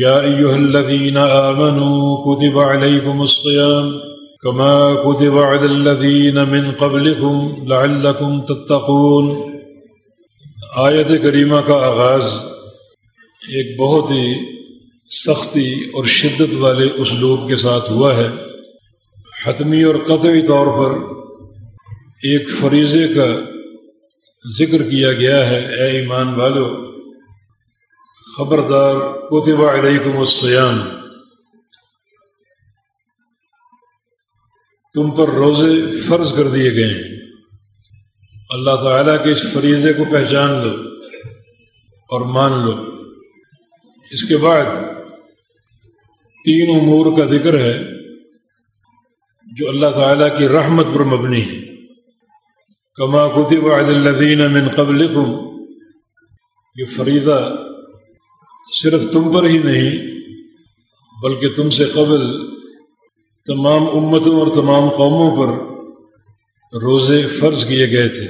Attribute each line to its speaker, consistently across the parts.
Speaker 1: يا أيها الذين آمنوا كتب عليكم الصيام كما كتب على الذين من قبلكم لعلكم تتقون۔ آیت کریمہ کا آغاز ایک بہت ہی سختی اور شدت والے اسلوب کے ساتھ ہوا ہے۔ حتمی اور قطعی طور پر ایک فریضے کا ذکر کیا گیا ہے۔ اے ایمان والو خبردار کوتب علیکم السیام تم پر روزے فرض کر دیے گئے ہیں۔ اللہ تعالیٰ کے اس فریضے کو پہچان لو اور مان لو۔ اس کے بعد تین امور کا ذکر ہے جو اللہ تعالیٰ کی رحمت پر مبنی ہے کما کتب الدین من قبلکم یہ فریضہ صرف تم پر ہی نہیں، بلکہ تم سے قبل تمام امتوں اور تمام قوموں پر روزے فرض کیے گئے تھے۔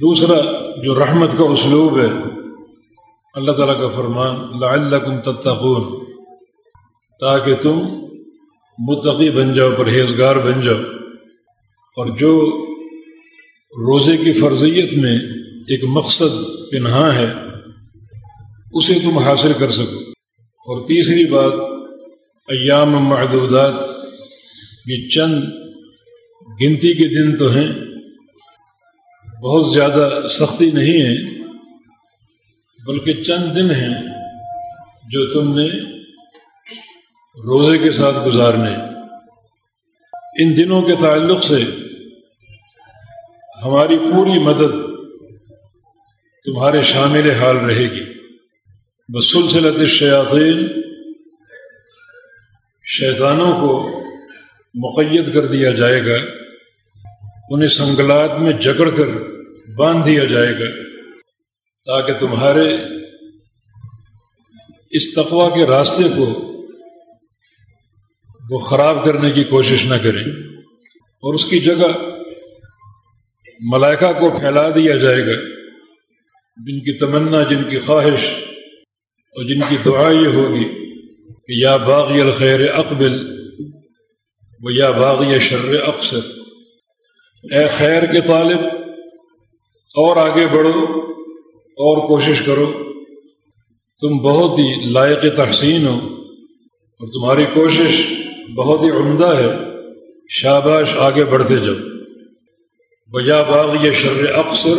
Speaker 1: دوسرا، جو رحمت کا اسلوب ہے، اللہ تعالیٰ کا فرمان، لعلکم تتقون، تاکہ تم متقی بن جاؤ، پرہیزگار بن جاؤ۔ اور جو روزے کی فرضیت میں ایک مقصد پنہا ہے اسے تم حاصل کر سکو۔ اور تیسری بات، ایام محدودات یہ چند گنتی کے دن تو ہیں۔ بہت زیادہ سختی نہیں ہے، بلکہ چند دن ہیں جو تم نے روزے کے ساتھ گزارنے۔ ان دنوں کے تعلق سے ہماری پوری مدد تمہارے شامل حال رہے گی۔ بسلسلت الشیاطین شیطانوں کو مقید کر دیا جائے گا، انہیں سنگلات میں جکڑ کر باندھ دیا جائے گا تاکہ تمہارے اس تقوا کے راستے کو وہ خراب کرنے کی کوشش نہ کریں۔ اور اس کی جگہ ملائکہ کو پھیلا دیا جائے گا، جن کی تمنا، جن کی خواہش اور جن کی دعا یہ ہوگی کہ یا باغی الخیر اقبل و یا باغی شر اکثر اے خیر کے طالب، اور آگے بڑھو، اور کوشش کرو۔ تم بہت ہی لائق تحسین ہو اور تمہاری کوشش بہت ہی عمدہ ہے۔ شاباش آگے بڑھتے جاؤ۔ بجا باغ یہ شر اکثر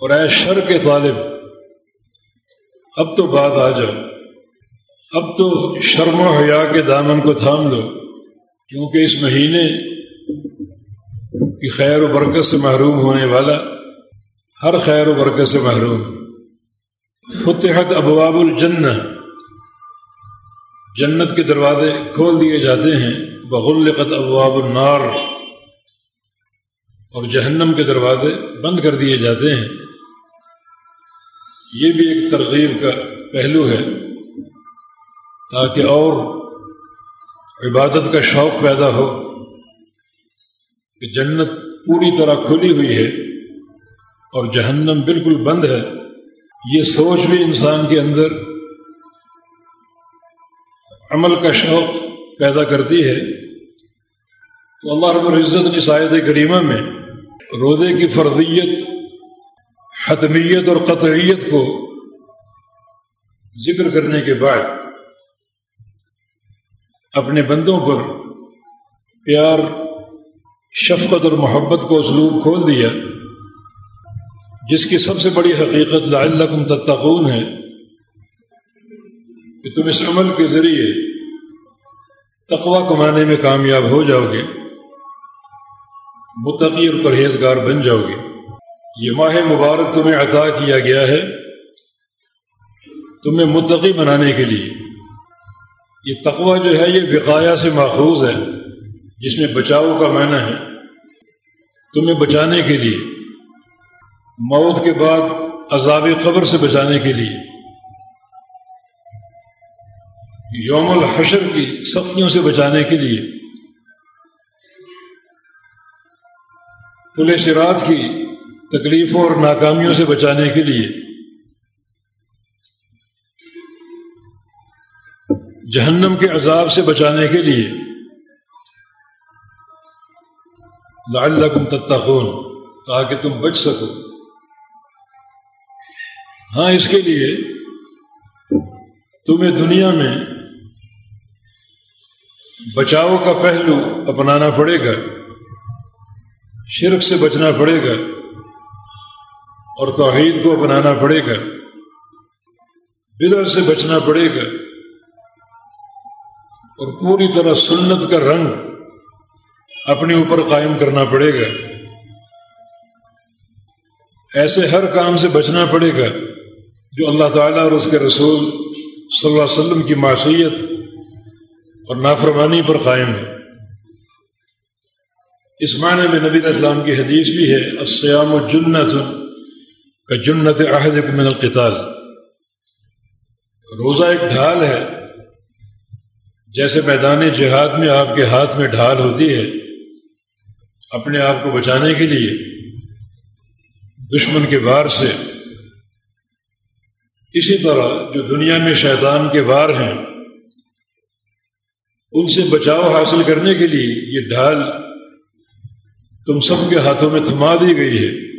Speaker 1: اور اے شر کے طالب اب تو بات آ جاؤ۔ اب تو شرم و حیا کے دامن کو تھام لو۔ کیونکہ اس مہینے کی خیر و برکت سے محروم ہونے والا ہر خیر و برکت سے محروم۔ فتحت ابواب الجن جنت کے دروازے کھول دیے جاتے ہیں۔ بغلقت ابواب النار۔ اور جہنم کے دروازے بند کر دیے جاتے ہیں۔ یہ بھی ایک ترغیب کا پہلو ہے تاکہ اور عبادت کا شوق پیدا ہو کہ جنت پوری طرح کھلی ہوئی ہے اور جہنم بالکل بند ہے۔ یہ سوچ بھی انسان کے اندر عمل کا شوق پیدا کرتی ہے۔ تو اللہ رب العزت کی شاید کریمہ میں روزے کی فرضیت حتمیت اور قطعیت کو ذکر کرنے کے بعد اپنے بندوں پر پیار، شفقت اور محبت کو اسلوب کھول دیا، جس کی سب سے بڑی حقیقت لعلکم تتقون ہے کہ تم اس عمل کے ذریعے تقوا کمانے میں کامیاب ہو جاؤ گے، متقی اور پرہیزگار بن جاؤ گے۔ یہ ماہ مبارک تمہیں عطا کیا گیا ہے تمہیں متقی بنانے کے لیے۔ یہ تقوی جو ہے یہ وقایا سے ماخوذ ہے، جس میں بچاؤ کا معنی ہے۔ تمہیں بچانے کے لیے، موت کے بعد عذاب قبر سے بچانے کے لیے۔ یوم الحشر کی سختیوں سے بچانے کے لیے۔ پولیس رات کی تکلیفوں اور ناکامیوں سے بچانے کے لیے۔ جہنم کے عذاب سے بچانے کے لیے۔ لعلکم تتقون، تاکہ تم بچ سکو۔ ہاں اس کے لیے تمہیں دنیا میں بچاؤ کا پہلو اپنانا پڑے گا، شرک سے بچنا پڑے گا۔ اور توحید کو اپنانا پڑے گا، بدر سے بچنا پڑے گا، اور پوری طرح سنت کا رنگ اپنے اوپر قائم کرنا پڑے گا۔ ایسے ہر کام سے بچنا پڑے گا جو اللہ تعالیٰ اور اس کے رسول صلی اللہ علیہ وسلم کی معصیت اور نافرمانی پر قائم ہے۔ اس معنی میں نبی اسلام کی حدیث بھی ہے السیام و جنت۔ کا جنت عہد من القتال۔ روزہ ایک ڈھال ہے۔ جیسے میدان جہاد میں آپ کے ہاتھ میں ڈھال ہوتی ہے اپنے آپ کو بچانے کے لیے، دشمن کے وار سے۔ اسی طرح جو دنیا میں شیطان کے وار ہیں، ان سے بچاؤ حاصل کرنے کے لیے یہ ڈھال تم سب کے ہاتھوں میں تھما دی گئی ہے۔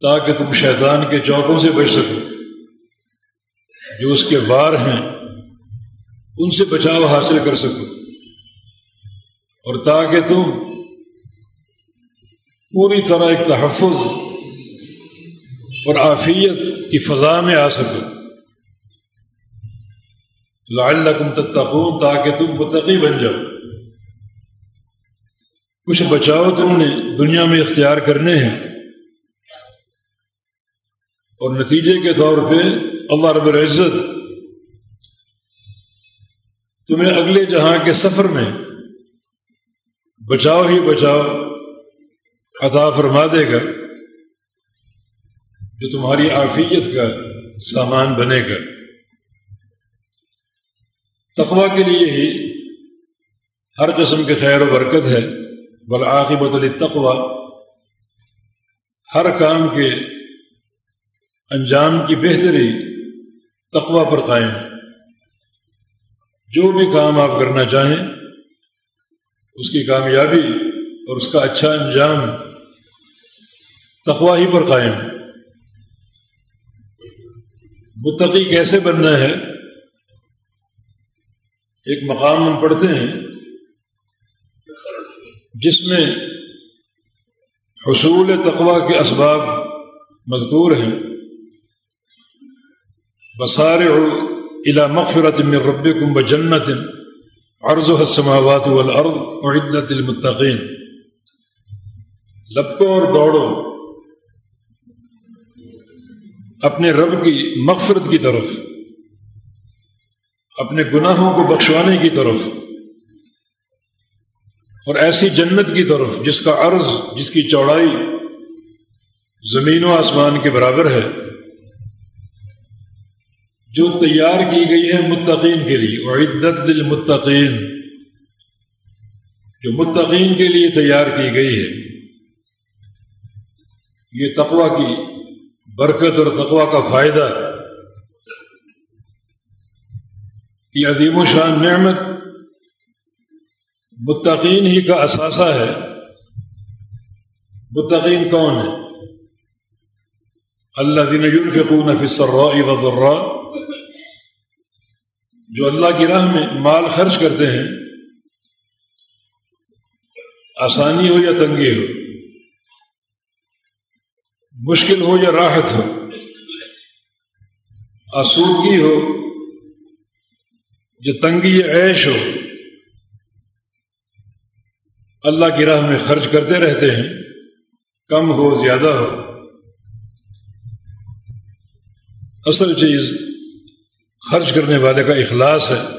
Speaker 1: تاکہ تم شیطان کے چوکوں سے بچ سکو۔ جو اس کے وار ہیں، ان سے بچاؤ حاصل کر سکو۔ اور تاکہ تم پوری طرح ایک تحفظ اور آفیت کی فضا میں آ سکو۔ لعلکم تتقون، تاکہ تم متقی بن جاؤ۔ کچھ بچاؤ تم نے دنیا میں اختیار کرنے ہیں۔ اور نتیجے کے طور پہ اللہ رب العزت تمہیں اگلے جہاں کے سفر میں بچاؤ ہی بچاؤ عطا فرما دے گا، جو تمہاری عافیت کا سامان بنے گا۔ تقوا کے لیے ہی ہر قسم کے خیر و برکت ہے۔ بالعاقبت علی تقوا ہر کام کے انجام کی بہتری تقوا پر قائم۔ جو بھی کام آپ کرنا چاہیں، اس کی کامیابی اور اس کا اچھا انجام تقوا ہی پر قائم۔ متقی کیسے بننا ہے؟ ایک مقام ہم پڑھتے ہیں جس میں حصول تقوا کے اسباب مذکور ہیں۔ بسار الى مغفرت من ربکم بجنت عرض السماوات والارض وعدت المتقین لپکو اور دوڑو اپنے رب کی مغفرت کی طرف۔ اپنے گناہوں کو بخشوانے کی طرف۔ اور ایسی جنت کی طرف جس کا عرض، جس کی چوڑائی زمین و آسمان کے برابر ہے۔ جو تیار کی گئی ہے متقین کے لیے اور عدت للمتقین۔ جو متقین کے لیے تیار کی گئی ہے۔ یہ تقوی کی برکت اور تقوا کا فائدہ یہ عظیم و شان نعمت متقین ہی کا اثاثہ ہے۔ متقین کون ہے؟ اللہ دین الفقون السراء والضراء۔ جو اللہ کی راہ میں مال خرچ کرتے ہیں، آسانی ہو یا تنگی ہو، مشکل ہو یا راحت ہو، آسودگی ہو یا تنگی یا عیش ہو، اللہ کی راہ میں خرچ کرتے رہتے ہیں، کم ہو، زیادہ ہو۔ اصل چیز خرچ کرنے والے کا اخلاص ہے۔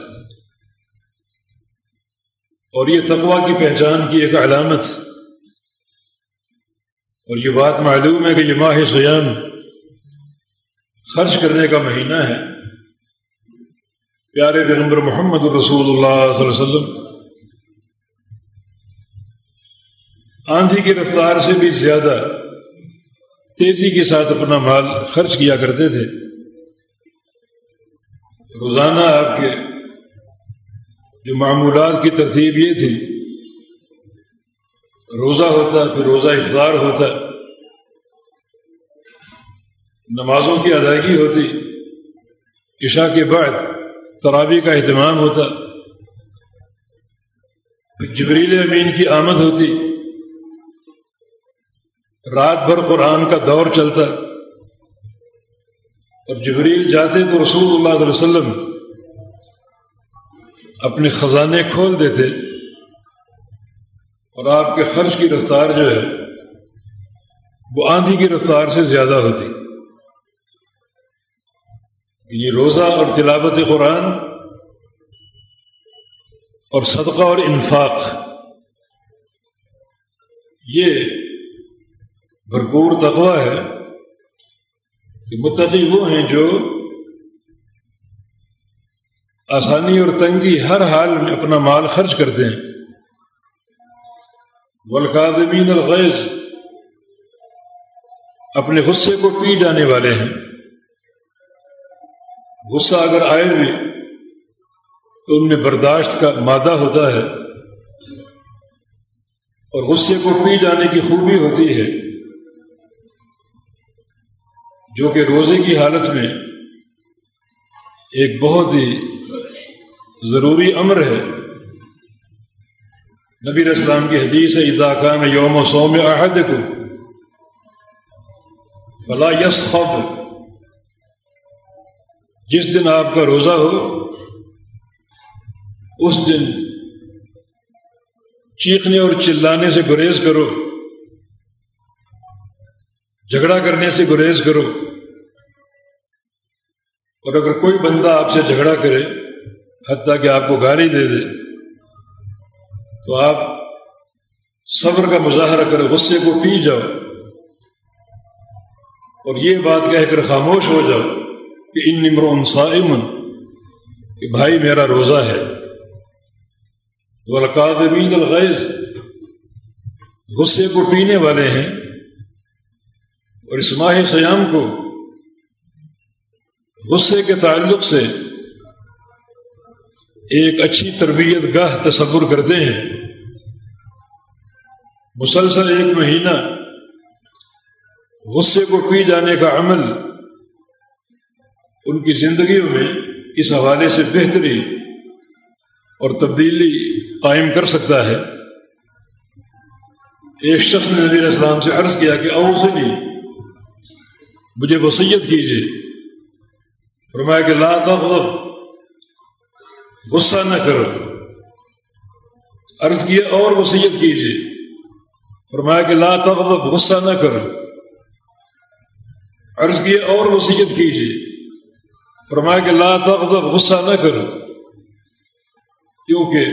Speaker 1: اور یہ تقوا کی پہچان کی ایک علامت۔ اور یہ بات معلوم ہے کہ یہ ماہ سیام خرچ کرنے کا مہینہ ہے۔ پیارے پیغمبر محمد الرسول اللہ صلی اللہ علیہ وسلم، آندھی کی رفتار سے بھی زیادہ تیزی کے ساتھ اپنا مال خرچ کیا کرتے تھے۔ روزانہ آپ کے جو معمولات کی ترتیب یہ تھی، روزہ ہوتا، پھر روزہ افطار ہوتا، نمازوں کی ادائیگی ہوتی، عشاء کے بعد تراوی کا اہتمام ہوتا، پھر جبریل امین کی آمد ہوتی، رات بھر قرآن کا دور چلتا۔ اور جبریل جاتے تو رسول اللہ علیہ وسلم اپنے خزانے کھول دیتے اور آپ کے خرچ کی رفتار جو ہے، وہ آندھی کی رفتار سے زیادہ ہوتی۔ یہ روزہ اور تلاوت قرآن اور صدقہ اور انفاق، یہ بھرپور تقوی ہے۔ کہ متقی وہ ہیں جو آسانی اور تنگی ہر حال میں اپنا مال خرچ کرتے ہیں۔ ولقادمین الغیظ اپنے غصے کو پی جانے والے ہیں۔ غصہ اگر آئے بھی تو ان میں برداشت کا مادہ ہوتا ہے اور غصے کو پی جانے کی خوبی ہوتی ہے۔ جو کہ روزے کی حالت میں ایک بہت ہی ضروری امر ہے۔ نبی اسلام کی حدیث ہے اضاکہ یوم و سوم عہد کو فلا یس خب جس دن آپ کا روزہ ہو، اس دن چیخنے اور چلانے سے گریز کرو، جھگڑا کرنے سے گریز کرو۔ اور اگر کوئی بندہ آپ سے جھگڑا کرے، حتیٰ کہ آپ کو گالی دے دے، تو آپ صبر کا مظاہرہ کرو غصے کو پی جاؤ۔ اور یہ بات کہہ کر خاموش ہو جاؤ کہ ان نمر صائمن کہ بھائی میرا روزہ ہے۔ ولقادمین الغیظ، غصے کو پینے والے ہیں۔ اور اس ماہ سیام کو غصے کے تعلق سے ایک اچھی تربیت گاہ تصور کرتے ہیں۔ مسلسل ایک مہینہ غصے کو پی جانے کا عمل ان کی زندگیوں میں اس حوالے سے بہتری اور تبدیلی قائم کر سکتا ہے۔ ایک شخص نے نبی اسلام سے عرض کیا کہ اوزنی مجھے وسیعت کیجیے فرمایا کہ لا تغضب، غصہ نہ کرو۔ عرض کیا اور وسیعت کیجیے۔ فرمایا کہ لا تغضب، غصہ نہ کرو۔ عرض کیا اور وسیعت کیجیے۔ فرمایا کہ لا تغضب، غصہ نہ کرو۔ کیونکہ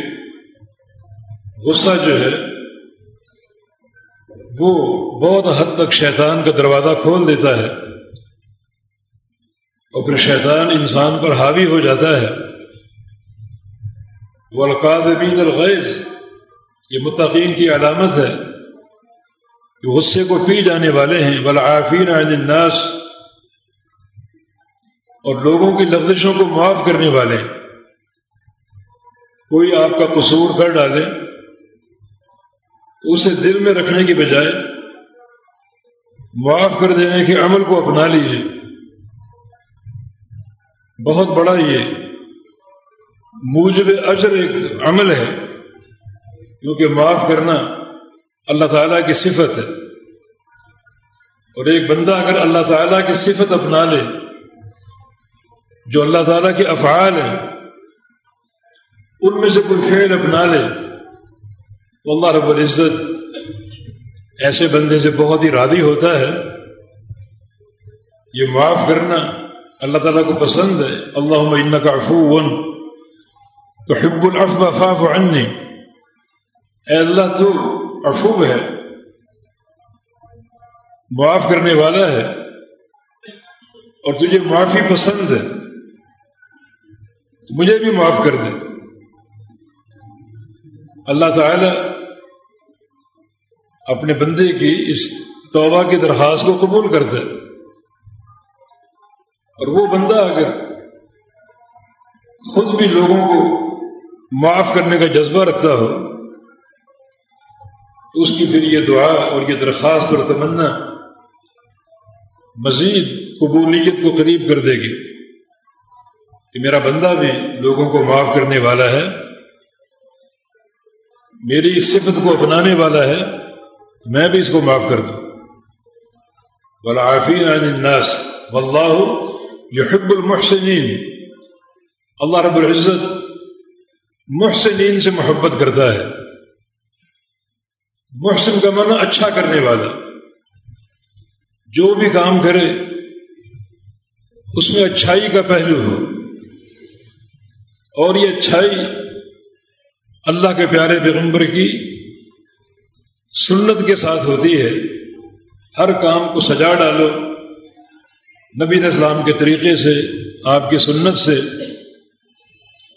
Speaker 1: غصہ جو ہے، وہ بہت حد تک شیطان کا دروازہ کھول دیتا ہے۔ اور پھر شیطان انسان پر حاوی ہو جاتا ہے۔ ولقادمین الغیظ یہ متقین کی علامت ہے کہ غصے کو پی جانے والے ہیں۔ عن الناس۔ اور لوگوں کی لفزشوں کو معاف کرنے والے ہیں۔ کوئی آپ کا قصور کر ڈالے تو اسے دل میں رکھنے کی بجائے معاف کر دینے کے عمل کو اپنا لیجیے بہت بڑا یہ موجب اجر ایک عمل ہے، کیونکہ معاف کرنا اللہ تعالیٰ کی صفت ہے۔ اور ایک بندہ اگر اللہ تعالیٰ کی صفت اپنا لے، جو اللہ تعالیٰ کے افعال ہیں، ان میں سے کوئی فعل اپنا لے، تو اللہ رب العزت ایسے بندے سے بہت ہی راضی ہوتا ہے۔ یہ معاف کرنا اللہ تعالیٰ کو پسند ہے. اللہ ان کا تو حب الفا فاف عنی. اے اللہ تو افوب ہے. معاف کرنے والا ہے. اور تجھے معافی پسند ہے. تو مجھے بھی معاف کر دے. اللہ تعالی اپنے بندے کی اس توبہ کی درخواست کو قبول کرتا ہے. اور وہ بندہ اگر خود بھی لوگوں کو معاف کرنے کا جذبہ رکھتا ہو، تو اس کی پھر یہ دعا اور یہ درخواست اور تمنا مزید قبولیت کو قریب کر دے گی کہ میرا بندہ بھی لوگوں کو معاف کرنے والا ہے، میری صفت کو اپنانے والا ہے، تو میں بھی اس کو معاف کر دوں۔ عن الناس، واللہ یحب المحسنین اللہ رب العزت محسنین سے محبت کرتا ہے. محسن کا من اچھا کرنے والا. جو بھی کام کرے، اس میں اچھائی کا پہلو ہو. اور یہ اچھائی اللہ کے پیارے پیغمبر کی سنت کے ساتھ ہوتی ہے۔ ہر کام کو سجا ڈالو۔ نبی اسلام کے طریقے سے، آپ کی سنت سے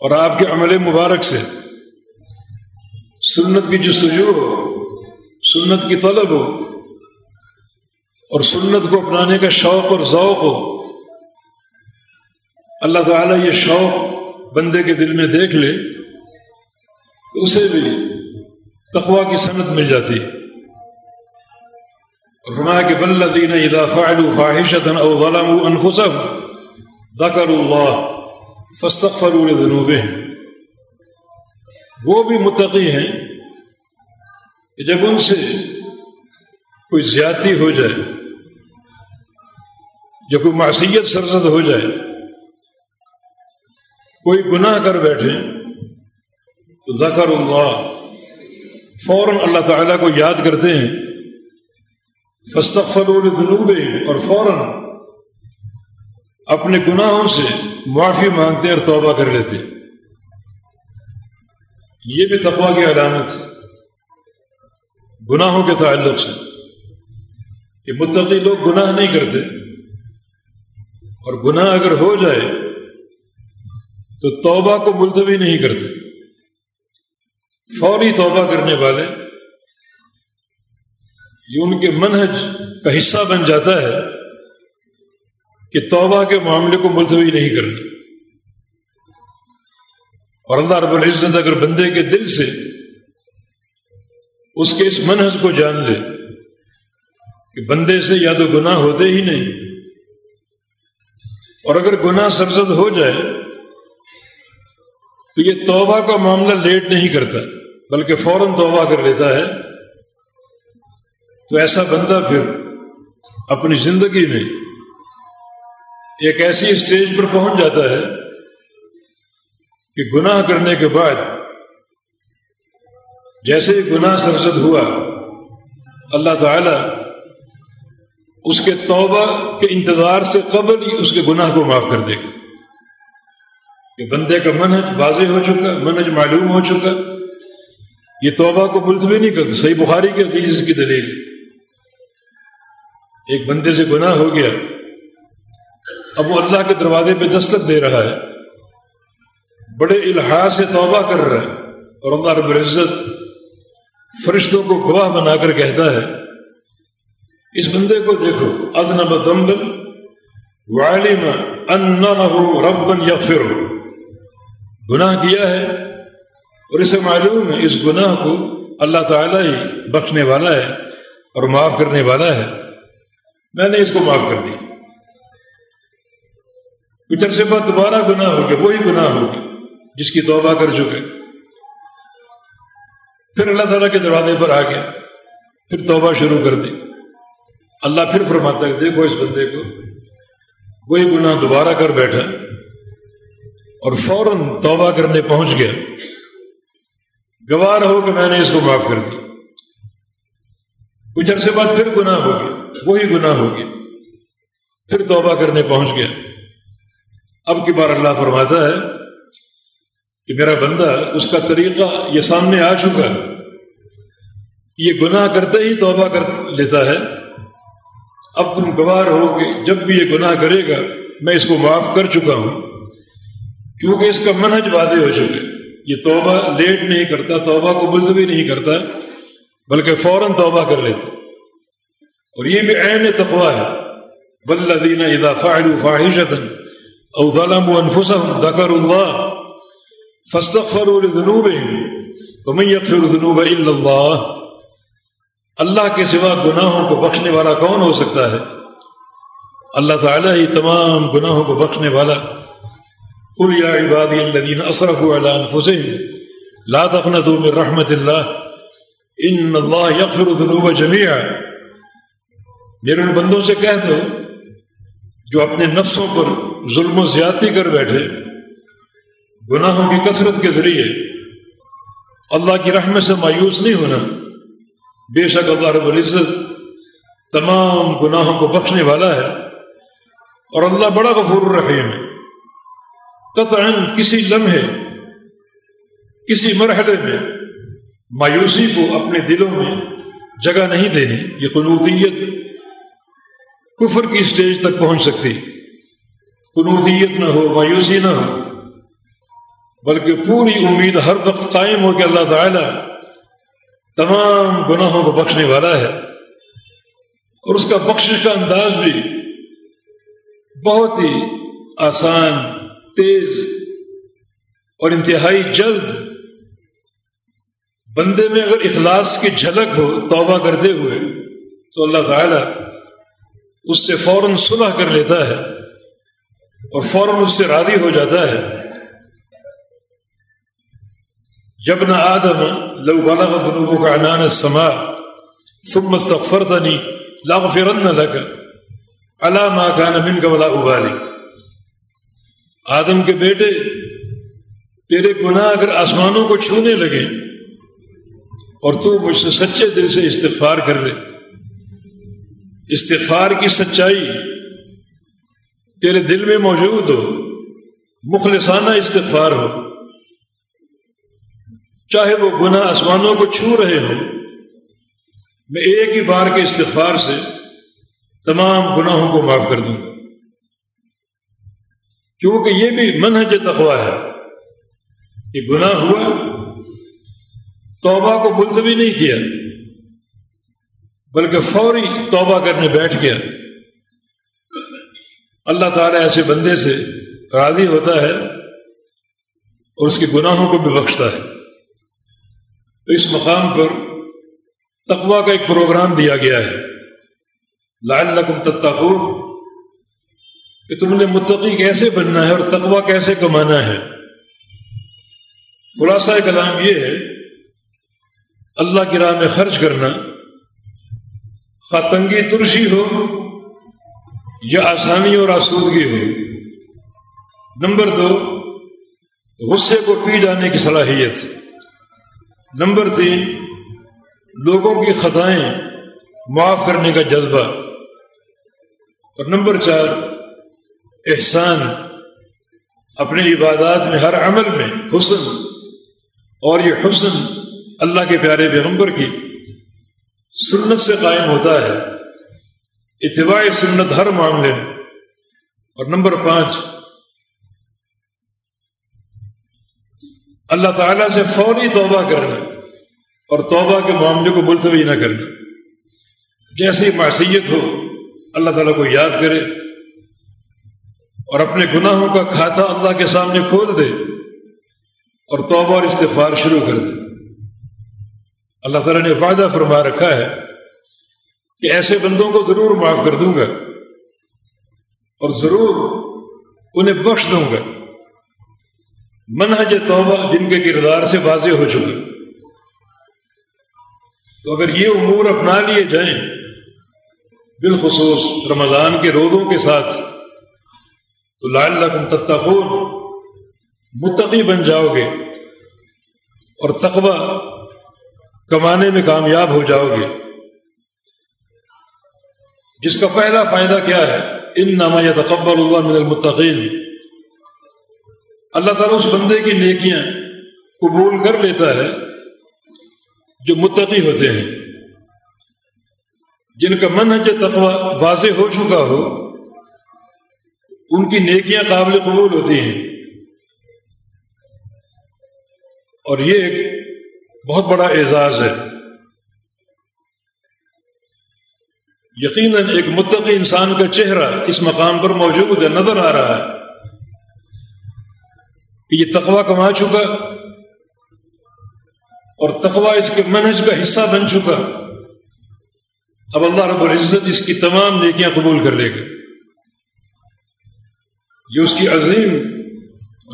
Speaker 1: اور آپ کے عمل مبارک سے۔ سنت کی جستجو ہو، سنت کی طلب ہو، اور سنت کو اپنانے کا شوق اور ذوق ہو۔ اللہ تعالیٰ یہ شوق بندے کے دل میں دیکھ لے تو اسے بھی تقوا کی صنعت مل جاتی۔ ہے فرمایا کہ بلدین اذا فعلوا فاحشة او ظلموا انفسهم ذكروا الله فاستغفروا لذنوبهم. وہ بھی متقی ہیں کہ جب ان سے کوئی زیادتی ہو جائے، یا کوئی معصیت سرزد ہو جائے، کوئی گناہ کر بیٹھے، تو ذکر اللہ، فوراً اللہ تعالیٰ کو یاد کرتے ہیں فستغفر الذنوب اور فوراً اپنے گناہوں سے معافی مانگتے اور توبہ کر لیتے۔ یہ بھی تقوا کی علامت گناہوں کے تعلق سے۔ کہ متقی لوگ گناہ نہیں کرتے۔ اور گناہ اگر ہو جائے، تو توبہ کو ملتوی نہیں کرتے۔ فوری توبہ کرنے والے یہ ان کے منہج کا حصہ بن جاتا ہے کہ توبہ کے معاملے کو ملتوی نہیں کرنا۔ اور اللہ رب العزت اگر بندے کے دل سے اس کے اس منہج کو جان لے کہ بندے سے یا تو گناہ ہوتے ہی نہیں، اور اگر گناہ سرزد ہو جائے تو یہ توبہ کا معاملہ لیٹ نہیں کرتا، بلکہ فوراً توبہ کر لیتا ہے۔ تو ایسا بندہ پھر اپنی زندگی میں ایک ایسی اسٹیج پر پہنچ جاتا ہے کہ گناہ کرنے کے بعد جیسے ہی گناہ سرزد ہوا، اللہ تعالی اس کے توبہ کے انتظار سے قبل ہی اس کے گناہ کو معاف کر دے گا۔ کہ بندے کا منہج واضح ہو چکا، منہج معلوم ہو چکا۔ یہ توبہ کو ملتوی نہیں کرتا صحیح بخاری کے عزیز کی دلیل ایک بندے سے گناہ ہو گیا۔ اب وہ اللہ کے دروازے پہ دستک دے رہا ہے۔ بڑے الحاظ سے توبہ کر رہا ہے اور اللہ رب العزت فرشتوں کو گواہ بنا کر کہتا ہے، اس بندے کو دیکھو ادنب دمبل والم ان ربن یا فر گناہ کیا ہے اور اسے معلوم ہے، اس گناہ کو اللہ تعالیٰ ہی بخشنے والا ہے اور معاف کرنے والا ہے۔ میں نے اس کو معاف کر دیا۔ کچھ عرصے بعد دوبارہ گناہ ہو گیا وہی گناہ ہو گیا جس کی توبہ کر چکے۔ پھر اللہ تعالیٰ کے دروازے پر آ گیا، پھر توبہ شروع کر دی۔ اللہ پھر فرماتا ہے، دیکھو اس بندے کو، وہی گناہ دوبارہ کر بیٹھا۔ اور فوراً توبہ کرنے پہنچ گیا۔ گوار ہو کہ میں نے اس کو معاف کر دی کچھ عرصے بعد پھر گناہ ہو گیا وہی گناہ ہو گیا۔ پھر توبہ کرنے پہنچ گیا۔ اب کی بار اللہ فرماتا ہے کہ میرا بندہ اس کا طریقہ یہ سامنے آ چکا ہے۔ یہ گناہ کرتے ہی توبہ کر لیتا ہے۔ اب تم گوار ہو کہ جب بھی یہ گناہ کرے گا، میں اس کو معاف کر چکا ہوں۔ کیونکہ اس کا منہج وعدے ہو چکے یہ توبہ لیٹ نہیں کرتا، توبہ کو ملتوی نہیں کرتا، بلکہ فوراً توبہ کر لیتا۔ اور یہ بھی عین تقوا ہے۔ بلدین اذا فعلوا فاحشة او ظلموا انفسهم ذكروا الله فستغفر جنوب تو میں یکفر جنوب اللہ اللہ کے سوا گناہوں کو بخشنے والا کون ہو سکتا ہے؟ اللہ تعالیٰ ہی تمام گناہوں کو بخشنے والا۔ قل یا عبادی الذین اصرفوا علی انفسهم لا تقنطوا من رحمت اللہ ان اللہ یغفر الذنوب جميعا میرے ان بندوں سے کہہ دو جو اپنے نفسوں پر ظلم و زیادتی کر بیٹھے، گناہوں کی کثرت کے ذریعے۔ اللہ کی رحمت سے مایوس نہیں ہونا۔ بے شک اللہ رب العزت تمام گناہوں کو بخشنے والا ہے اور اللہ بڑا غفور الرحیم ہے۔ قطعا کسی لمحے، کسی مرحلے میں مایوسی کو اپنے دلوں میں جگہ نہیں دینی یہ قنوتیت کفر کی اسٹیج تک پہنچ سکتی۔ قنوتیت نہ ہو، مایوسی نہ ہو، بلکہ پوری امید ہر وقت قائم ہو کہ اللہ تعالی تمام گناہوں کو بخشنے والا ہے۔ اور اس کا بخشش کا انداز بھی بہت ہی آسان، تیز اور انتہائی جلد۔ بندے میں اگر اخلاص کی جھلک ہو، توبہ کرتے ہوئے، تو اللہ تعالی اس سے فوراً صلح کر لیتا ہے اور فوراً اس سے راضی ہو جاتا ہے۔ جب نہ آدم، لو بالا بلغ ذنوبك عنان السماء، ثم استغفرتني لاغفرن لك على ما كان منك ولا ابالي آدم کے بیٹے، تیرے گناہ اگر آسمانوں کو چھونے لگے، اور تو مجھ سے سچے دل سے استغفار کر لے۔ استغفار کی سچائی تیرے دل میں موجود ہو، مخلصانہ استغفار ہو۔ چاہے وہ گناہ آسمانوں کو چھو رہے ہوں، میں ایک ہی بار کے استغفار سے تمام گناہوں کو معاف کر دوں گا۔ کیونکہ یہ بھی منہج تخوا ہے کہ گناہ ہوا، توبہ کو ملتوی نہیں کیا۔ بلکہ فوری توبہ کرنے بیٹھ گیا۔ اللہ تعالیٰ ایسے بندے سے راضی ہوتا ہے اور اس کے گناہوں کو بھی بخشتا ہے۔ تو اس مقام پر تقوا کا ایک پروگرام دیا گیا ہے۔ لال تتقون۔ کہ تم نے متقی کیسے بننا ہے اور تقوا کیسے کمانا ہے۔ خلاصہ کلام یہ ہے، اللہ کی راہ میں خرچ کرنا خاتنگی ترشی ہو یا آسانی اور آسودگی ہو؟ نمبر دو، غصے کو پی جانے کی صلاحیت۔ نمبر تین، لوگوں کی خطائیں معاف کرنے کا جذبہ۔ اور نمبر چار، احسان۔ اپنی عبادات میں، ہر عمل میں حسن۔ اور یہ حسن اللہ کے پیارے پیغمبر کی سنت سے قائم ہوتا ہے۔ اتباع سنت ہر معاملے میں۔ اور نمبر پانچ۔ اللہ تعالیٰ سے فوری توبہ کرنا اور توبہ کے معاملے کو ملتوی نہ کرنا۔ جیسی معصیت ہو، اللہ تعالیٰ کو یاد کرے اور اپنے گناہوں کا کھاتا اللہ کے سامنے کھول دے اور توبہ اور استفار شروع کر دے۔ اللہ تعالیٰ نے وعدہ فرما رکھا ہے کہ ایسے بندوں کو ضرور معاف کر دوں گا اور ضرور انہیں بخش دوں گا۔ منہج توبہ جن کے کردار سے واضح ہو چکے تو اگر یہ امور اپنا لیے جائیں، بالخصوص رمضان کے روزوں کے ساتھ، تو لال تتقون، متقی بن جاؤ گے اور تقوی کمانے میں کامیاب ہو جاؤ گے۔ جس کا پہلا فائدہ کیا ہے؟ ان نامہ یا تقبر اللہ من المتقین۔ اللہ تعالیٰ اس بندے کی نیکیاں قبول کر لیتا ہے جو متقی ہوتے ہیں۔ جن کا من ہے تقوی واضح ہو چکا ہو، ان کی نیکیاں قابل قبول ہوتی ہیں۔ اور یہ ایک بہت بڑا اعزاز ہے۔ یقیناً ایک متقی انسان کا چہرہ اس مقام پر موجود ہے، نظر آ رہا ہے۔ کہ یہ تقوا کما چکا اور تقوا اس کے منہج کا حصہ بن چکا۔ اب اللہ رب العزت اس کی تمام نیکیاں قبول کر لے گا۔ یہ اس کی عظیم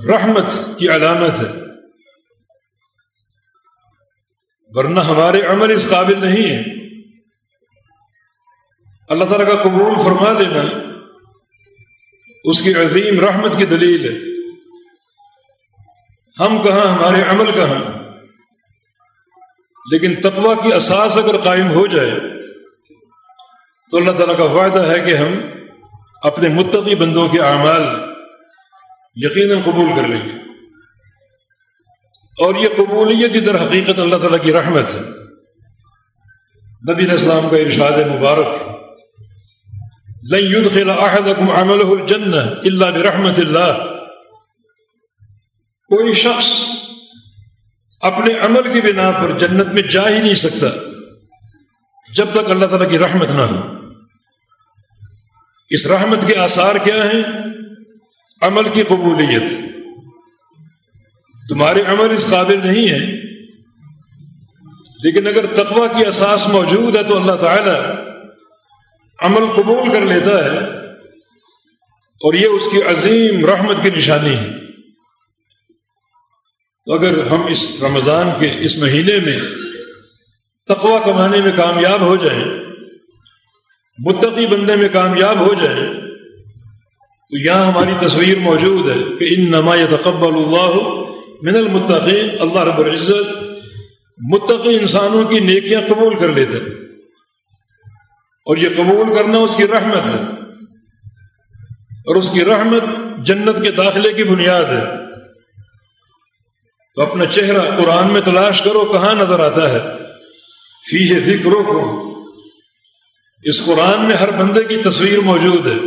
Speaker 1: رحمت کی علامت ہے۔ ورنہ ہمارے عمل اس قابل نہیں ہے اللہ تعالیٰ کا قبول فرما دینا، اس کی عظیم رحمت کی دلیل ہے۔ ہم کہاں، ہمارے عمل کہاں۔ لیکن تقوا کی اساس اگر قائم ہو جائے، تو اللہ تعالیٰ کا وعدہ ہے کہ ہم اپنے متقی بندوں کے اعمال یقیناً قبول کر لیں گے۔ اور یہ قبولیت در حقیقت اللہ تعالیٰ کی رحمت ہے۔ نبی السلام کا ارشاد مبارک، لن يدخل احدكم عمله الجنہ الا برحمت اللہ کوئی شخص اپنے عمل کی بنا پر جنت میں جا ہی نہیں سکتا جب تک اللہ تعالیٰ کی رحمت نہ ہو۔ اس رحمت کے آثار کیا ہیں؟ عمل کی قبولیت۔ تمہارے عمل اس قابل نہیں ہے۔ لیکن اگر تقوی کی اساس موجود ہے تو اللہ تعالی عمل قبول کر لیتا ہے اور یہ اس کی عظیم رحمت کی نشانی ہے۔ تو اگر ہم اس رمضان کے اس مہینے میں تقوی کمانے میں کامیاب ہو جائیں، متقی بننے میں کامیاب ہو جائیں، تو یہاں ہماری تصویر موجود ہے کہ ان نما تقبل اللہ من المتقین، اللہ رب العزت متقی انسانوں کی نیکیاں قبول کر لیتے اور یہ قبول کرنا اس کی رحمت ہے۔ اور اس کی رحمت جنت کے داخلے کی بنیاد ہے۔ تو اپنا چہرہ قرآن میں تلاش کرو، کہاں نظر آتا ہے؟ فی ہے فکروں کو اس قرآن میں ہر بندے کی تصویر موجود ہے۔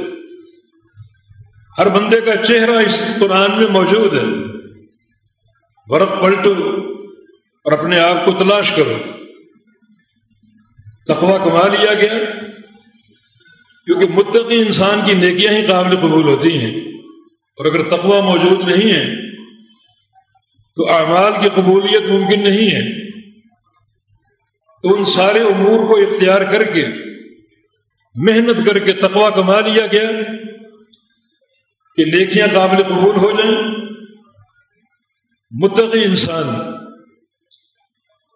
Speaker 1: ہر بندے کا چہرہ اس قرآن میں موجود ہے۔ ورق پلٹو اور اپنے آپ کو تلاش کرو۔ تخوا کما لیا گیا کیونکہ متقی انسان کی نیکیاں ہی قابل قبول ہوتی ہیں۔ اور اگر تخوا موجود نہیں ہے، تو اعمال کی قبولیت ممکن نہیں ہے۔ تو ان سارے امور کو اختیار کر کے، محنت کر کے تقوا کما لیا گیا کہ نیکیاں قابل قبول ہو جائیں۔ متقی انسان،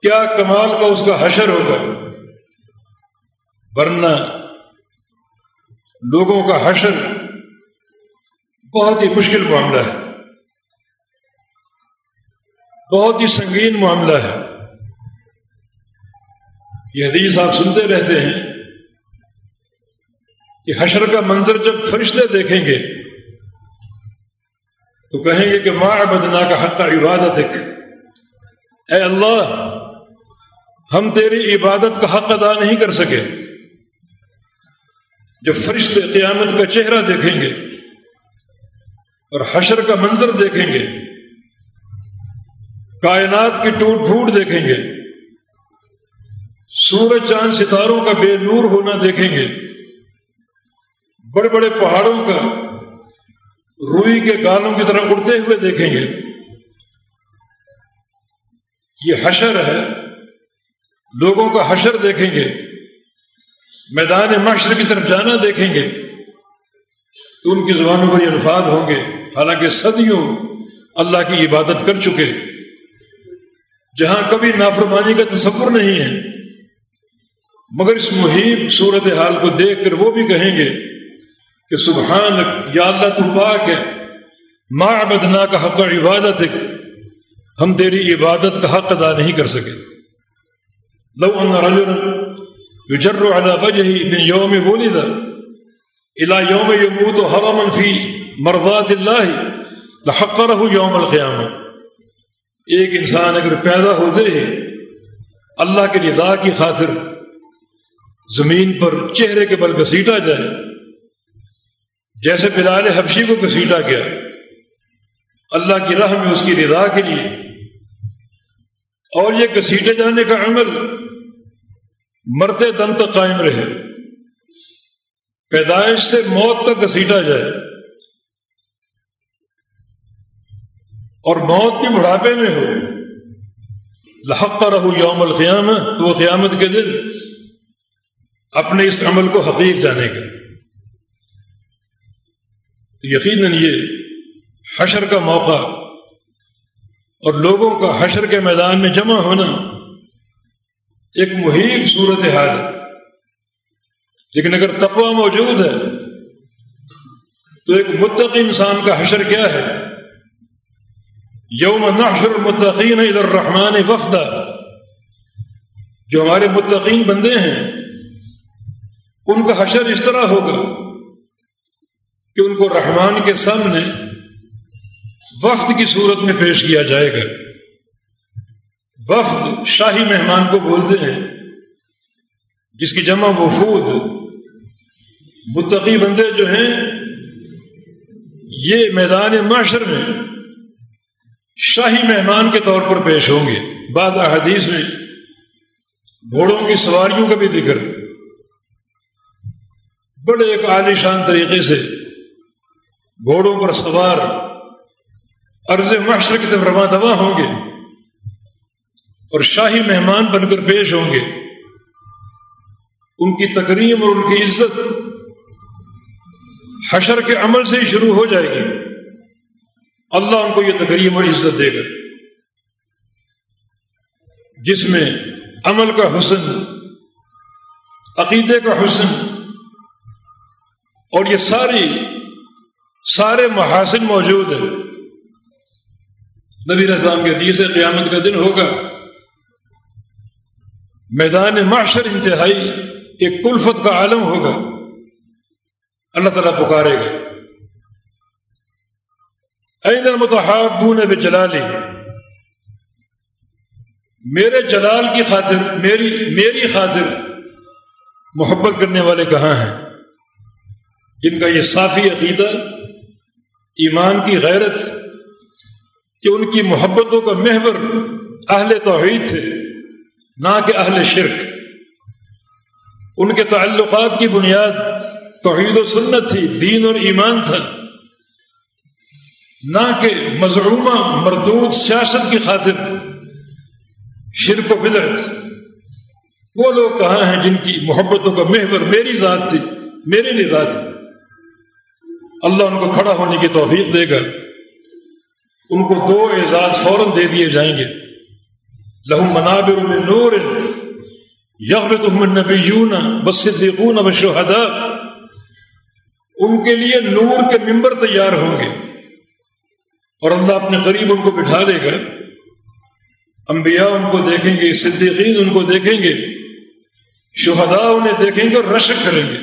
Speaker 1: کیا کمال کا اس کا حشر ہوگا؟ ورنہ لوگوں کا حشر بہت ہی مشکل معاملہ ہے۔ بہت ہی سنگین معاملہ ہے۔ یہ حدیث آپ سنتے رہتے ہیں کہ حشر کا منظر جب فرشتے دیکھیں گے تو کہیں گے کہ ماں بدنا کا حق عبادت اے اللہ، ہم تیری عبادت کا حق ادا نہیں کر سکے۔ جب فرشتے قیامت کا چہرہ دیکھیں گے اور حشر کا منظر دیکھیں گے، کائنات کی ٹوٹ پھوٹ دیکھیں گے، سورج چاند ستاروں کا بے نور ہونا دیکھیں گے، بڑے بڑے پہاڑوں کا روئی کے گالوں کی طرح اڑتے ہوئے دیکھیں گے۔ یہ حشر ہے۔ لوگوں کا حشر دیکھیں گے۔ میدان معاشر کی طرف جانا دیکھیں گے۔ تو ان کی زبانوں پر یہ الفاظ ہوں گے۔ حالانکہ صدیوں اللہ کی عبادت کر چکے۔ جہاں کبھی نافرمانی کا تصور نہیں ہے۔ مگر اس محیب صورت حال کو دیکھ کر وہ بھی کہیں گے کہ سبحان یا اللہ تو پاک ہے ماں بدنا کا حق عبادت ہے ہم تیری عبادت کا حق ادا نہیں کر سکے۔ لو ان رجل يجر على وجهه من يوم ولد الى يوم يموت حرما في مرضات الله لحقره يوم القيامه ایک انسان اگر پیدا ہوتے ہی اللہ کے رضا کی خاطر زمین پر چہرے کے بل گھسیٹا جائے جیسے بلال حبشی کو گھسیٹا گیا۔ اللہ کی راہ میں اس کی رضا کے لیے۔ اور یہ گھسیٹے جانے کا عمل مرتے دن تک قائم رہے۔ پیدائش سے موت تک گھسیٹا جائے۔ اور موت بھی بڑھاپے میں ہو۔ لحق رہو یوم القیام تو وہ قیامت کے دن اپنے اس عمل کو حقیق جانے گا یقیناً یہ حشر کا موقع اور لوگوں کا حشر کے میدان میں جمع ہونا ایک محیط صورت حال ہے۔ لیکن اگر تقوی موجود ہے، تو ایک متقی انسان کا حشر کیا ہے؟ یوم نحشر المتقین ادھر الرحمن وفدہ جو ہمارے متقین بندے ہیں، ان کا حشر اس طرح ہوگا۔ کہ ان کو رحمان کے سامنے وفد کی صورت میں پیش کیا جائے گا۔ وفد شاہی مہمان کو بولتے ہیں، جس کی جمع وفود متقی بندے جو ہیں، یہ میدان معاشر میں شاہی مہمان کے طور پر پیش ہوں گے۔ بعد احادیث میں گھوڑوں کی سواریوں کا بھی ذکر۔ بڑے ایک عالیشان طریقے سے گھوڑوں پر سوار۔ عرض معاشرے کی طرف رواں دوا ہوں گے اور شاہی مہمان بن کر پیش ہوں گے۔ ان کی تقریم اور ان کی عزت حشر کے عمل سے ہی شروع ہو جائے گی۔ اللہ ان کو یہ تقریم اور عزت دے گا۔ جس میں عمل کا حسن، عقیدے کا حسن اور یہ ساری سارے محاسن موجود ہیں۔ نبی اسلام کے حدیث قیامت کا دن ہوگا۔ میدان معاشر انتہائی ایک کلفت کا عالم ہوگا۔ اللہ تعالیٰ پکارے گا۔ این المتحابون بجلالی میرے جلال کی خاطر، میری میری خاطر محبت کرنے والے کہاں ہیں؟ جن کا یہ صافی عقیدہ ایمان کی غیرت کہ ان کی محبتوں کا محور اہل توحید تھے، نہ کہ اہل شرک۔ ان کے تعلقات کی بنیاد توحید و سنت تھی، دین اور ایمان تھا۔ نہ کہ مظلومہ، مردود، سیاست کی خاطر شرک و بدرت وہ لوگ کہاں ہیں جن کی محبتوں کا محور میری ذات تھی، میرے لیے ذات تھی اللہ ان کو کھڑا ہونے کی توفیق دے گا ان کو دو اعزاز فوراً دے دیے جائیں گے۔ لہو منابر میں نور نبی یون بس شہدا ان کے لیے نور کے ممبر تیار ہوں گے۔ اور اللہ اپنے قریب ان کو بٹھا دے گا۔ انبیاء ان کو دیکھیں گے، صدیقین ان کو دیکھیں گے۔ شہدا انہیں دیکھیں گے اور رشک کریں گے۔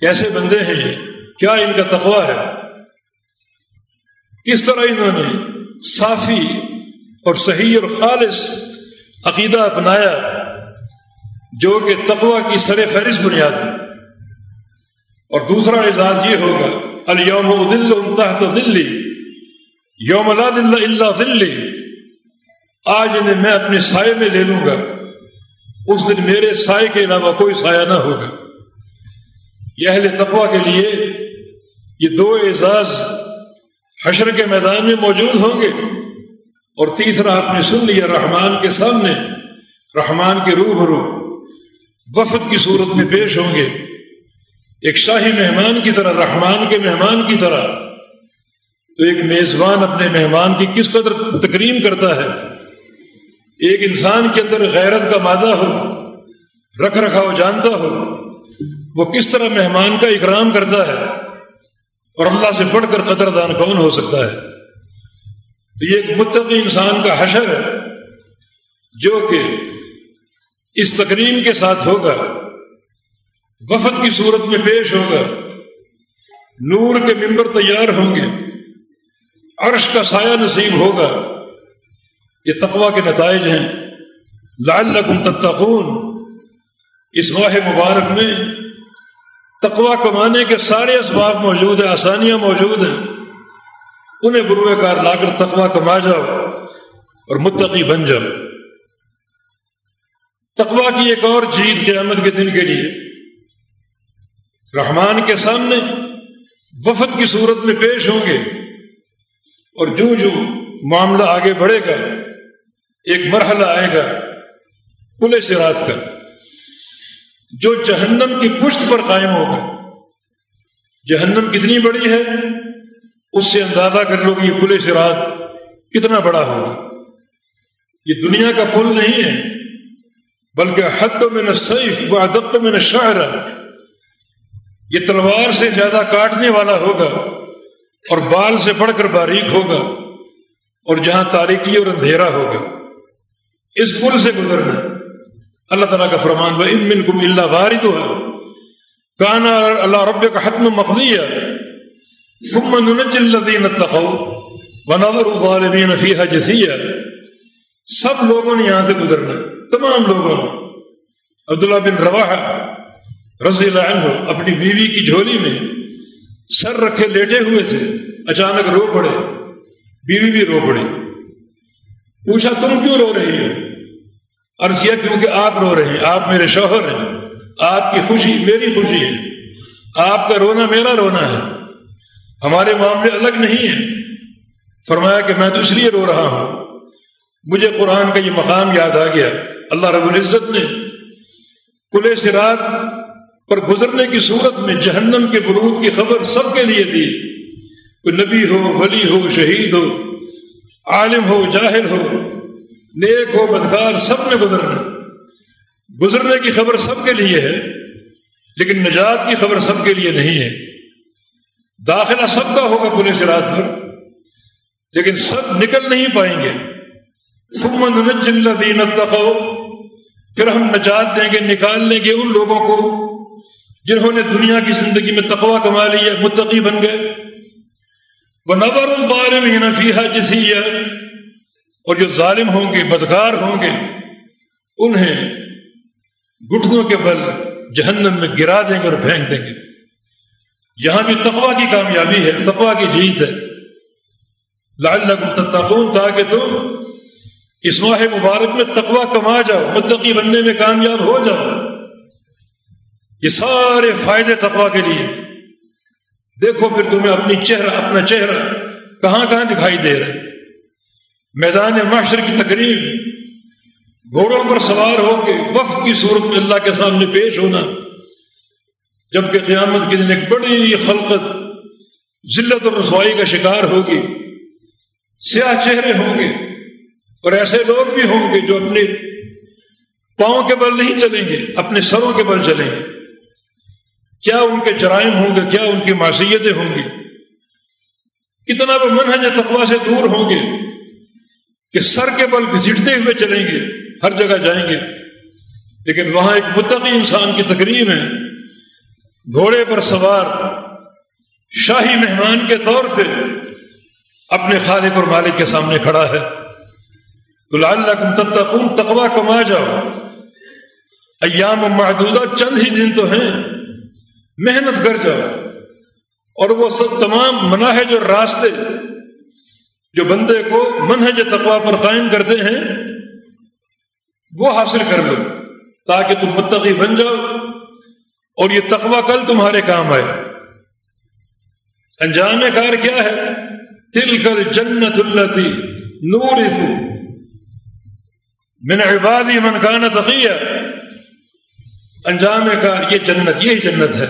Speaker 1: کیسے بندے ہیں یہ؟ کیا ان کا تقوی ہے؟ کس طرح انہوں نے صافی اور صحیح اور خالص عقیدہ اپنایا جو کہ تقوی کی سر فہرست بنیاد ہے؟ اور دوسرا اعزاز یہ ہوگا الوم دل تحت دلی یوم لا دل اللہ دلی آج انہیں میں اپنے سائے میں لے لوں گا۔ اس دن میرے سائے کے علاوہ کوئی سایہ نہ ہوگا۔ یہ اہل تقوی کے لیے یہ دو اعزاز حشر کے میدان میں موجود ہوں گے اور تیسرا آپ نے سن لیا رحمان کے سامنے، رحمان کے روبرو۔ وفد کی صورت میں پیش ہوں گے۔ ایک شاہی مہمان کی طرح، رحمان کے مہمان کی طرح۔ تو ایک میزبان اپنے مہمان کی کس قدر تکریم کرتا ہے؟ ایک انسان کے اندر غیرت کا مادہ ہو، رکھ رکھاؤ جانتا ہو، وہ کس طرح مہمان کا اکرام کرتا ہے؟ اور اللہ سے بڑھ کر قدر دان کون ہو سکتا ہے؟ تو یہ ایک متقی انسان کا حشر ہے، جو کہ اس تقریم کے ساتھ ہوگا، وفد کی صورت میں پیش ہوگا، نور کے ممبر تیار ہوں گے، عرش کا سایہ نصیب ہوگا۔ یہ تقوا کے نتائج ہیں۔ لال تتقون۔ اس ماہ مبارک میں تقوا کمانے کے سارے اسباب موجود ہیں، آسانیاں موجود ہیں۔ انہیں بروئے کار لا کر تقوا کما جاؤ اور متقی بن جاؤ۔ تقوا کی ایک اور جیت قیامت کے دن کے لیے رحمان کے سامنے وفد کی صورت میں پیش ہوں گے اور جو جو معاملہ آگے بڑھے گا، ایک مرحلہ آئے گا کلے سے رات کا۔ جو جہنم کی پشت پر قائم ہوگا۔ جہنم کتنی بڑی ہے؟ اس سے اندازہ کر لو کہ یہ پل سے رات کتنا بڑا ہوگا۔ یہ دنیا کا پل نہیں ہے، بلکہ حد میں نہ سیف و ادب میں نہ شاعر یہ تلوار سے زیادہ کاٹنے والا ہوگا اور بال سے پڑھ کر باریک ہوگا اور جہاں تاریکی اور اندھیرا ہوگا۔ اس پل سے گزرنا۔ اللہ تعالیٰ کا فرمان ان من کم اللہ باری تو ہے کانا اللہ رب کا حتم مقدی ثم ننجي الذين اتقوا ونظر الظالمين فيها جثيا. سب لوگوں نے یہاں سے گزرنا تمام لوگوں نے۔ عبداللہ بن رواح رضی اللہ عنہ اپنی بیوی کی جھولی میں سر رکھے لیٹے ہوئے تھے، اچانک رو پڑے۔ بیوی بھی رو پڑی۔ پوچھا، تم کیوں رو رہی ہو؟ عرض کیا کیونکہ آپ رو رہے ہیں، آپ میرے شوہر ہیں، آپ کی خوشی میری خوشی ہے، آپ کا رونا میرا رونا ہے، ہمارے معاملے الگ نہیں ہیں۔ فرمایا کہ میں تو اس لیے رو رہا ہوں، مجھے قرآن کا یہ مقام یاد آ گیا۔ اللہ رب العزت نے کلے سے رات پر گزرنے کی صورت میں جہنم کے برود کی خبر سب کے لیے دی۔ کوئی نبی ہو، ولی ہو، شہید ہو، عالم ہو، جاہل ہو نیک ہو بدکار سب میں گزرنا گزرنے کی خبر سب کے لیے ہے، لیکن نجات کی خبر سب کے لیے نہیں ہے۔ داخلہ سب کا ہوگا پولیس رات بھر لیکن سب نکل نہیں پائیں گے۔ دین تقو پھر ہم نجات دیں گے، نکال لیں گے ان لوگوں کو جنہوں نے دنیا کی زندگی میں تقوا کما لیا متقی بن گئے۔ وہ نظر الظالم ہی نفیحہ جسی ہے اور جو ظالم ہوں گے، بدکار ہوں گے، انہیں گٹھنوں کے بل جہنم میں گرا دیں گے اور پھینک دیں گے۔ یہاں بھی تقوا کی کامیابی ہے تقوا کی جیت ہے۔ لال تتقون، تاکہ تم اس ماہ مبارک میں تقوا کما جاؤ، متقی بننے میں کامیاب ہو جاؤ۔ یہ سارے فائدے تقوا کے لیے۔ دیکھو پھر تمہیں اپنی چہرہ، اپنا چہرہ کہاں کہاں دکھائی دے رہا ہے۔ میدان معاشر کی تقریب، گھوڑوں پر سوار ہو کے وقت کی صورت میں اللہ کے سامنے پیش ہونا، جبکہ قیامت کے دن ایک بڑی خلقت، ذلت اور رسوائی کا شکار ہوگی۔ سیاہ چہرے ہوں گے اور ایسے لوگ بھی ہوں گے جو اپنے پاؤں کے بل نہیں چلیں گے، اپنے سروں کے بل چلیں گے۔ کیا ان کے جرائم ہوں گے؟ کیا ان کی معصیتیں ہوں گی؟ کتنا وہ منہج تقوا سے دور ہوں گے کہ سر کے بل گھسٹتے ہوئے چلیں گے، ہر جگہ جائیں گے۔ لیکن وہاں ایک متقی انسان کی تقریب ہے۔ گھوڑے پر سوار شاہی مہمان کے طور پہ اپنے خالق اور مالک کے سامنے کھڑا ہے۔ تو لال تتقون تقوا کما جاؤ۔ ایام محدودہ چند ہی دن تو ہیں۔ محنت کر جاؤ۔ اور وہ سب تمام مناہج اور راستے جو بندے کو منہج تقوا پر قائم کرتے ہیں، وہ حاصل کر لو، تاکہ تم متقی بن جاؤ اور یہ تقوی کل تمہارے کام آئے۔ انجام کار کیا ہے؟ تل کر جنت اللہ تھی نور من عبادی من کان تقیہ۔ انجام کار یہ جنت، یہی جنت ہے،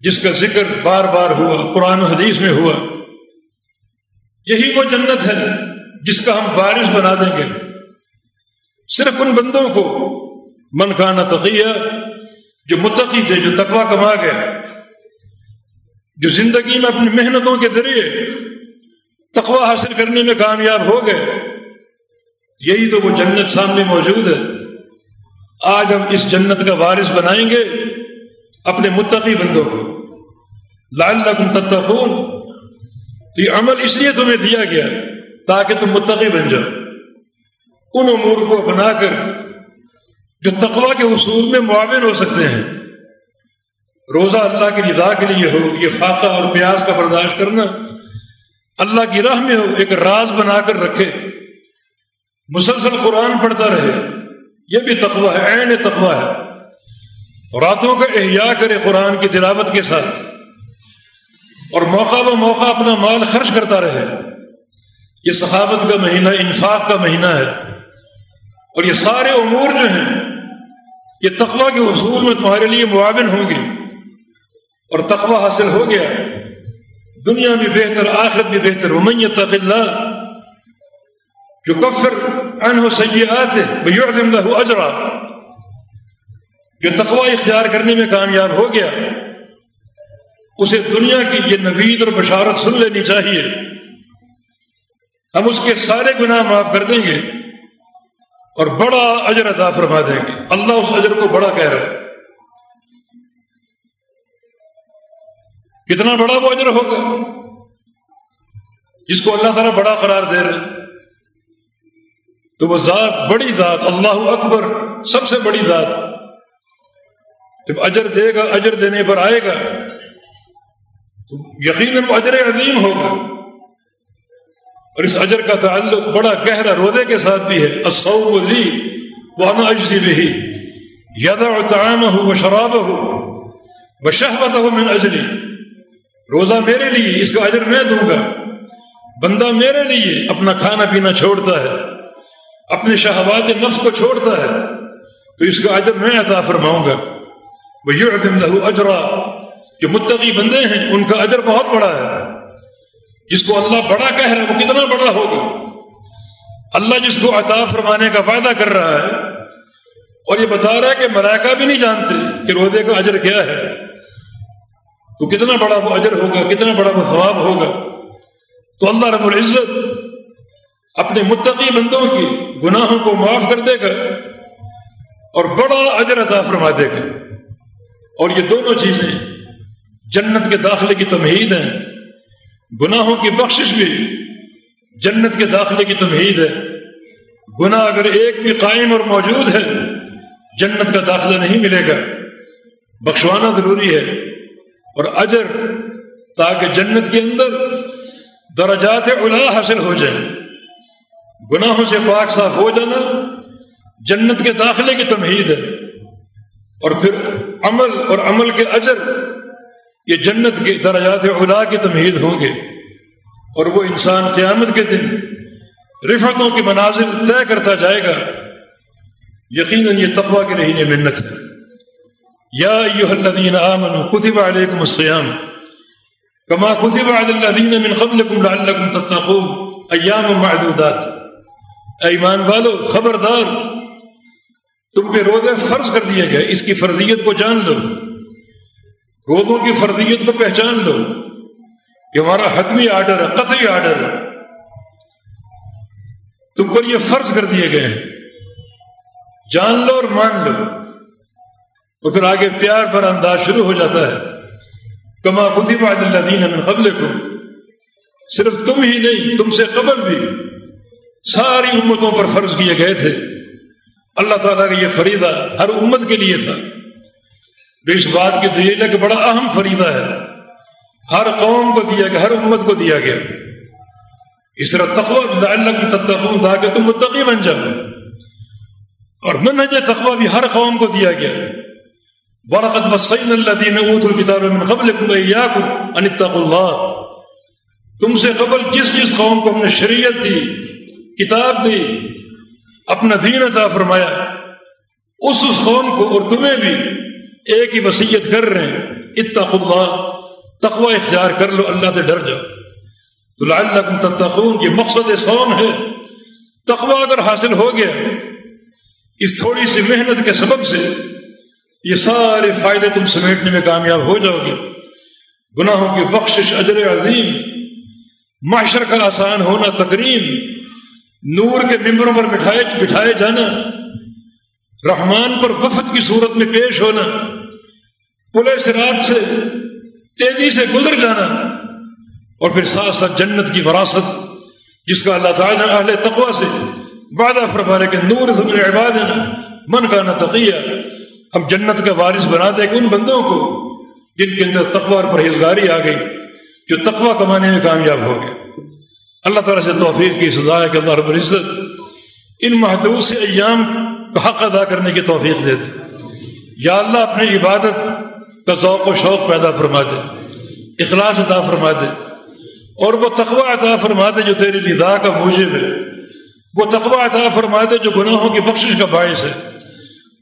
Speaker 1: جس کا ذکر بار بار ہوا، قرآن و حدیث میں ہوا۔ یہی وہ جنت ہے جس کا ہم بارش بنا دیں گے۔ صرف ان بندوں کو من کان تقیہ، جو متقی تھے، جو تقوا کما گئے، جو زندگی میں اپنی محنتوں کے ذریعے تقوا حاصل کرنے میں کامیاب ہو گئے، یہی تو وہ جنت سامنے موجود ہے۔ آج ہم اس جنت کا وارث بنائیں گے اپنے متقی بندوں کو۔ لال لکم تتقون۔ تو یہ عمل اس لیے تمہیں دیا گیا تاکہ تم متقی بن جاؤ۔ ان امور کو اپنا کر جو تقوا کے اصول میں معاون ہو سکتے ہیں۔ روزہ اللہ کی رضا کے لیے ہو، یہ فاقہ اور پیاز کا برداشت کرنا۔ اللہ کی راہ میں ہو، ایک راز بنا کر رکھے۔ مسلسل قرآن پڑھتا رہے۔ یہ بھی تقوا ہے، عین تقوا ہے۔ راتوں کا احیاء کرے قرآن کی تلاوت کے ساتھ۔ اور موقع ب موقع اپنا مال خرچ کرتا رہے۔ یہ ثقافت کا مہینہ، انفاق کا مہینہ ہے۔ اور یہ سارے امور جو ہیں، یہ تقوی کے حصول میں تمہارے لیے معاون ہوں گے۔ اور تقوی حاصل ہو گیا۔ دنیا بھی بہتر، آخرت بھی بہتر۔ امیت اللہ جو کفر ان ہو سیاحت ہے اجرا۔ جو تقوی اختیار کرنے میں کامیاب ہو گیا اسے دنیا کی یہ نوید اور بشارت سن لینی چاہیے۔ ہم اس کے سارے گناہ معاف کر دیں گے اور بڑا اجر عطا فرما دیں گے۔ اللہ اس اجر کو بڑا کہہ رہا ہے۔ کتنا بڑا وہ اجر ہوگا؟ جس کو اللہ تعالیٰ بڑا قرار دے رہے تو وہ ذات، بڑی ذات، اللہ اکبر، سب سے بڑی ذات۔ جب اجر دے گا، اجر دینے پر آئے گا۔ یقیناً وہ اجر عظیم ہوگا۔ اور اس اجر کا تعلق بڑا گہرا رودے کے ساتھ بھی ہے۔ اصوب لی وہ اجزی بھی یادا تعام ہو وہ شراب ہو وہ شہبت ہو میں اجری روزہ میرے لیے اس کا اجر میں دوں گا۔ بندہ میرے لیے اپنا کھانا پینا چھوڑتا ہے۔ اپنے شہباد نفس کو چھوڑتا ہے۔ تو اس کا اجر میں عطا فرماؤں گا۔ وہ یہ لہو اجرا۔ جو متقی بندے ہیں، ان کا اجر بہت بڑا ہے۔ جس کو اللہ بڑا کہہ رہا ہے، وہ کتنا بڑا ہوگا؟ اللہ جس کو عطا فرمانے کا فائدہ کر رہا ہے، اور یہ بتا رہا ہے کہ ملائکہ بھی نہیں جانتے کہ روزے کا اجر کیا ہے۔ تو کتنا بڑا وہ اجر ہوگا، کتنا بڑا وہ ثواب ہوگا؟ تو اللہ رب العزت اپنے متقی بندوں کی گناہوں کو معاف کر دے گا اور بڑا اجر عطا فرما دے گا۔ اور یہ دونوں چیزیں جنت کے داخلے کی تمہید ہیں گناہوں کی بخشش بھی جنت کے داخلے کی تمہید ہے۔ گناہ اگر ایک بھی قائم اور موجود ہے، جنت کا داخلہ نہیں ملے گا۔ بخشوانا ضروری ہے۔ اور اجر تاکہ جنت کے اندر درجات الا حاصل ہو جائیں۔ گناہوں سے پاک صاف ہو جانا جنت کے داخلے کی تمہید ہے۔ اور پھر عمل اور عمل کے اجر یہ جنت کے درجات الا کی تمہید ہوں گے اور وہ انسان قیامت کے دن رفتوں کی مناظر طے کرتا جائے گا۔ یقیناً یہ تقوا کے رہی منت ہے۔ یا الذین آمنوا کتب علیکم السیام کما کتب علی الذین من قبلکم لعلکم تتقون ایام معدودات۔ ایمان والو، خبردار، تم پہ روزے فرض کر دیا گیا اس کی فرضیت کو جان لو۔ روزوں کی فرضیت کو پہچان لو یہ ہمارا حتمی آرڈر ہے، قطعی آرڈر ہے۔ تم پر یہ فرض کر دیے گئے ہیں۔ جان لو اور مان لو۔ اور پھر آگے پیار پر انداز شروع ہو جاتا ہے۔ کما کتب اللہ دین قبل کو صرف تم ہی نہیں، تم سے قبل بھی ساری امتوں پر فرض کیے گئے تھے۔ اللہ تعالیٰ کا یہ فریدہ ہر امت کے لیے تھا۔ اس بات کی دلیل ہے کہ بڑا اہم فریدہ ہے۔ ہر قوم کو دیا گیا، ہر امت کو دیا گیا۔ اس طرح تخوا اللہ تتقون تھا کہ تم متقی بن جاؤ۔ اور منہج تقوی بھی ہر قوم کو دیا گیا۔ برکت وسین اللہ دین اوت الکتاب من قبل ان اللہ تم سے قبل جس جس قوم کو ہم نے شریعت دی، کتاب دی، اپنا دین عطا فرمایا، اس اس قوم کو اور تمہیں بھی۔ ایک ہی وسیعت کر رہے ہیں اتق اللہ، تقوی اختیار کر لو، اللہ سے ڈر جاؤ۔ تو لعلکم تتقون، یہ مقصد سون ہے۔ تقوی اگر حاصل ہو گیا، اس تھوڑی سی محنت کے سبب سے یہ سارے فائدے تم سمیٹنے میں کامیاب ہو جاؤ گے۔ گناہوں کی بخشش، اجر عظیم، معاشر کا آسان ہونا تقریم، نور کے ممبروں پر مٹھائے بٹھائے جانا۔ رحمان پر وفد کی صورت میں پیش ہونا پولیس رات سے تیزی سے گزر جانا اور پھر ساتھ ساتھ جنت کی وراثت، جس کا اللہ تعالیٰ اہل تقوا سے وعدہ فرمانے کے نور عباد من کا نہ تقیہ۔ ہم جنت کا وارث بنا دیں کہ ان بندوں کو جن کے اندر تقوا اور پرہیزگاری آ گئی، جو تقوا کمانے میں کامیاب ہو گئے۔ اللہ تعالیٰ سے توفیق کی سزا ہے کہ اللہ رب العزت ان محدود سے ایام حق ادا کرنے کی توفیق دے دے۔ یا اللہ اپنی عبادت کا ذوق و شوق پیدا فرما دے، اخلاص عطا فرما دے، اور وہ تقوی عطا فرما دے جو تیری رضا کا موجب ہے۔ وہ تقوی عطا فرما دے جو گناہوں کی بخشش کا باعث ہے۔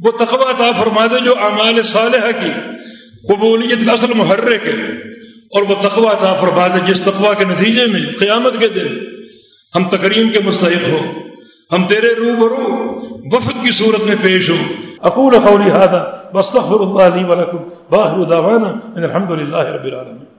Speaker 1: وہ تقوی عطا فرما دے جو اعمال صالحہ کی قبولیت کا اصل محرک ہے۔ اور وہ تقوی عطا فرما دے جس تقوی کے نتیجے میں قیامت کے دن ہم تقریم کے مستحق ہوں۔ ہم تیرے روبرو وفد کی صورت میں پیش ہوں۔
Speaker 2: اقول قولی هذا واستغفر الله لي ولكم باخر دعوانا ان الحمد لله رب العالمين۔